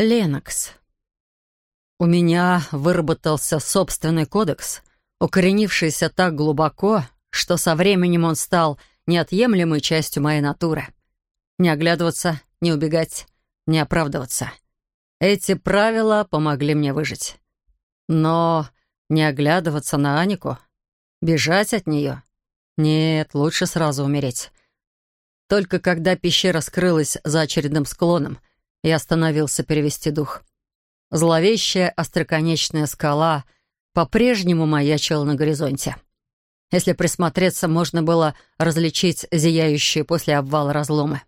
Ленокс. У меня выработался собственный кодекс, укоренившийся так глубоко, что со временем он стал неотъемлемой частью моей натуры. Не оглядываться, не убегать, не оправдываться. Эти правила помогли мне выжить. Но не оглядываться на Анику, бежать от нее — нет, лучше сразу умереть. Только когда пещера скрылась за очередным склоном, я остановился перевести дух. Зловещая остроконечная скала по-прежнему маячила на горизонте. Если присмотреться, можно было различить зияющие после обвала разломы.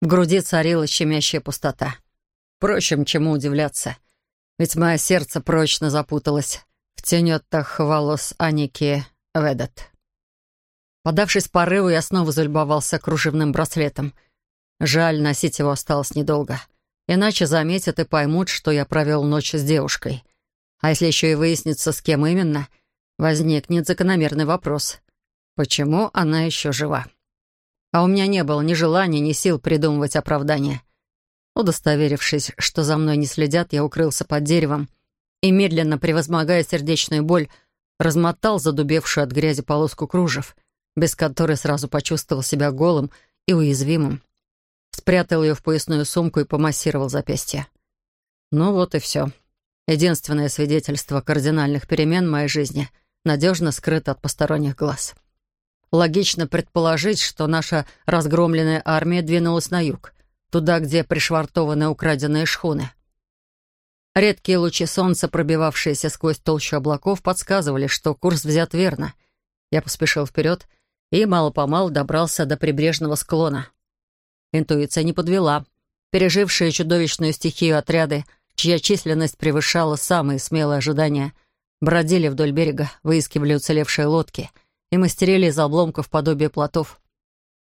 В груди царила щемящая пустота. Впрочем, чему удивляться? Ведь мое сердце прочно запуталось в тенетах волос Аники Ведет. Подавшись порыву, я снова залюбовался кружевным браслетом. Жаль, носить его осталось недолго. Иначе заметят и поймут, что я провел ночь с девушкой. А если еще и выяснится, с кем именно, возникнет закономерный вопрос. Почему она еще жива? А у меня не было ни желания, ни сил придумывать оправдания. Удостоверившись, что за мной не следят, я укрылся под деревом и, медленно превозмогая сердечную боль, размотал задубевшую от грязи полоску кружев, без которой сразу почувствовал себя голым и уязвимым спрятал ее в поясную сумку и помассировал запястье. Ну вот и все. Единственное свидетельство кардинальных перемен в моей жизни надежно скрыто от посторонних глаз. Логично предположить, что наша разгромленная армия двинулась на юг, туда, где пришвартованы украденные шхуны. Редкие лучи солнца, пробивавшиеся сквозь толщу облаков, подсказывали, что курс взят верно. Я поспешил вперед и мало-помалу добрался до прибрежного склона. Интуиция не подвела. Пережившие чудовищную стихию отряды, чья численность превышала самые смелые ожидания, бродили вдоль берега, выискивали уцелевшие лодки и мастерили из обломков подобие плотов.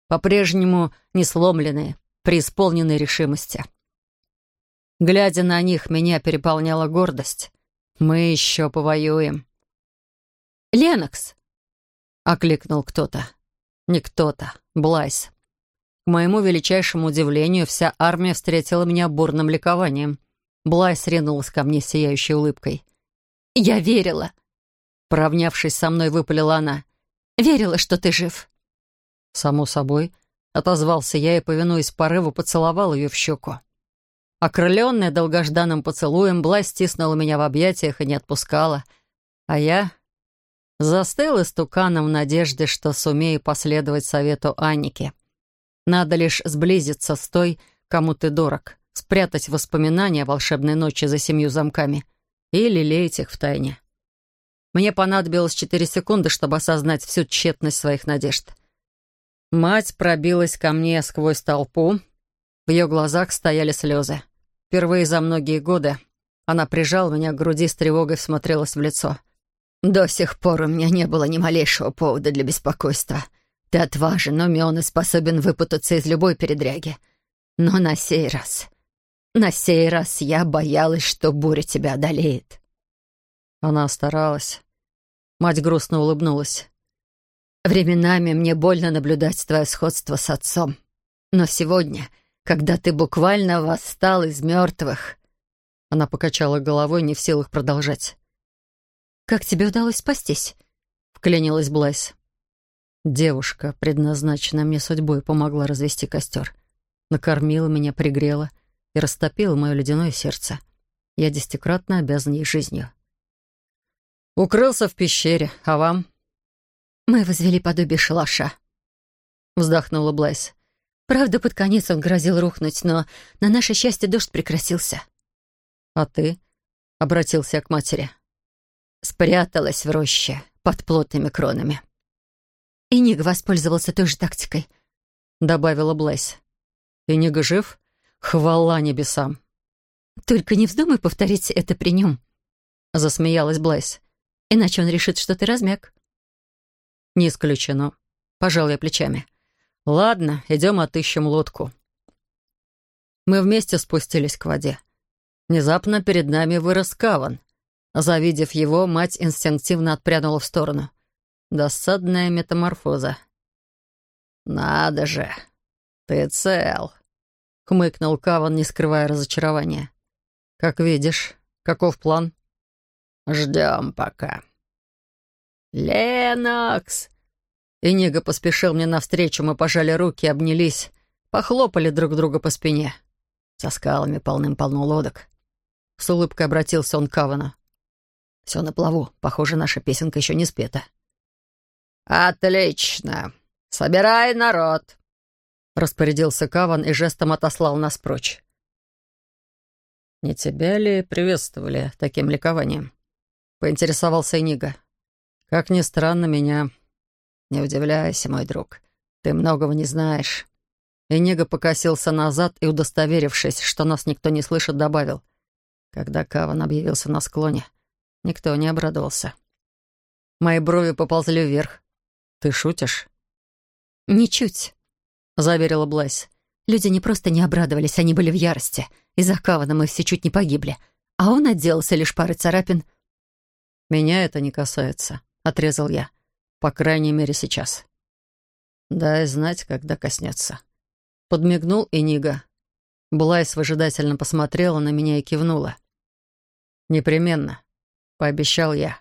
По-прежнему не сломленные, преисполненные решимости. Глядя на них, меня переполняла гордость. Мы еще повоюем. «Ленокс!» — окликнул кто-то. Не кто-то, Блайс. Моему величайшему удивлению, вся армия встретила меня бурным ликованием. Блайс ринулась ко мне сияющей улыбкой. «Я верила!» Поравнявшись со мной, выпалила она. «Верила, что ты жив!» «Само собой», — отозвался я и, повинуясь порыву, поцеловал ее в щеку. Окрыленная долгожданным поцелуем, Блайс стиснула меня в объятиях и не отпускала, а я застыл истуканом в надежде, что сумею последовать совету Анники. Надо лишь сблизиться с той, кому ты дорог, спрятать воспоминания о волшебной ночи за семью замками и лелеять их в тайне. Мне понадобилось четыре секунды, чтобы осознать всю тщетность своих надежд. Мать пробилась ко мне сквозь толпу. В ее глазах стояли слезы. Впервые за многие годы она прижала меня к груди с тревогой всмотрелась в лицо. «До сих пор у меня не было ни малейшего повода для беспокойства», ты отважен, умен и способен выпутаться из любой передряги. Но на сей раз... На сей раз я боялась, что буря тебя одолеет». Она старалась. Мать грустно улыбнулась. «Временами мне больно наблюдать твое сходство с отцом. Но сегодня, когда ты буквально восстал из мертвых...» Она покачала головой, не в силах продолжать. «Как тебе удалось спастись?» — вклинилась Блайс. Девушка, предназначенная мне судьбой, помогла развести костер. Накормила меня, пригрела и растопила мое ледяное сердце. Я десятикратно обязан ей жизнью. «Укрылся в пещере, а вам?» «Мы возвели подобие шалаша», — вздохнула Блайс. «Правда, под конец он грозил рухнуть, но на наше счастье дождь прекратился». «А ты?» — обратился я к матери. «Спряталась в роще под плотными кронами». «И Нига воспользовался той же тактикой», — добавила Блэйс. «И Нига жив? Хвала небесам!» «Только не вздумай повторить это при нем», — засмеялась Блэйс. «Иначе он решит, что ты размяк». «Не исключено», — пожал я плечами. «Ладно, идем отыщем лодку». Мы вместе спустились к воде. Внезапно перед нами вырос каван. Завидев его, мать инстинктивно отпрянула в сторону. Досадная метаморфоза. «Надо же! Ты цел!» — хмыкнул Каван, не скрывая разочарования. «Как видишь. Каков план?» «Ждем пока». «Ленокс!» И Нига поспешил мне навстречу, мы пожали руки, обнялись, похлопали друг друга по спине. Со скалами полным-полно лодок. С улыбкой обратился он к Кавану. «Все на плаву. Похоже, наша песенка еще не спета». «Отлично! Собирай народ!» Распорядился Каван и жестом отослал нас прочь. «Не тебя ли приветствовали таким ликованием?» Поинтересовался Нига. «Как ни странно, меня...» «Не удивляйся, мой друг. Ты многого не знаешь». Энига покосился назад и, удостоверившись, что нас никто не слышит, добавил. Когда Каван объявился на склоне, никто не обрадовался. Мои брови поползли вверх. «Ты шутишь?» «Ничуть», — заверила Блайс. «Люди не просто не обрадовались, они были в ярости. Из-за Кавана мы все чуть не погибли. А он отделался лишь парой царапин». «Меня это не касается», — отрезал я. «По крайней мере, сейчас». «Дай знать, когда коснется». Подмигнул и Нига. Блайс выжидательно посмотрела на меня и кивнула. «Непременно», — пообещал я.